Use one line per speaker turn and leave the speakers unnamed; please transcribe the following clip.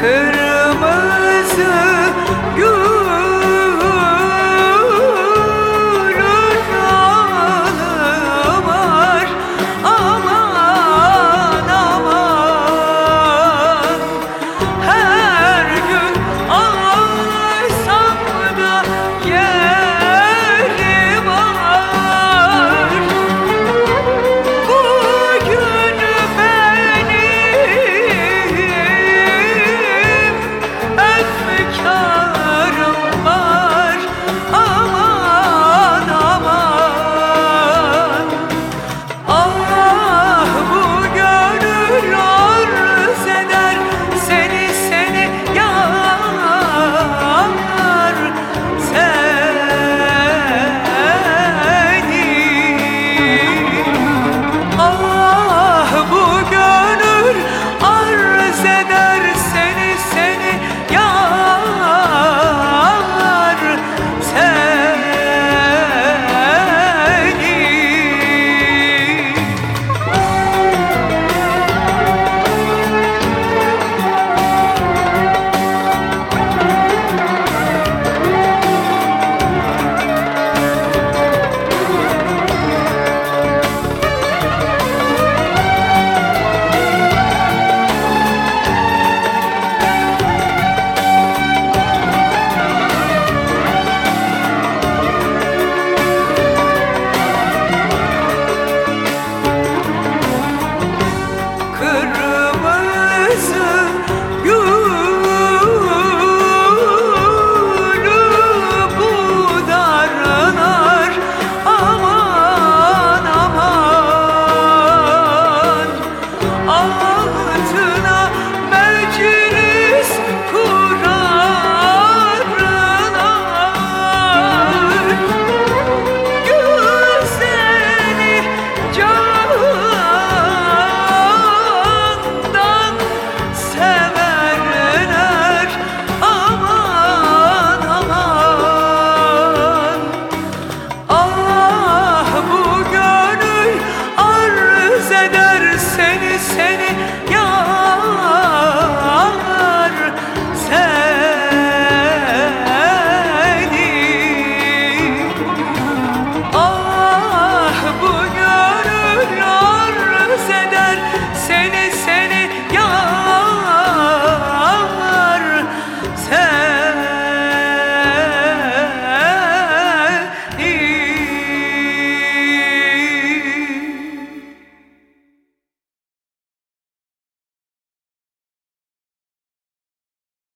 Kır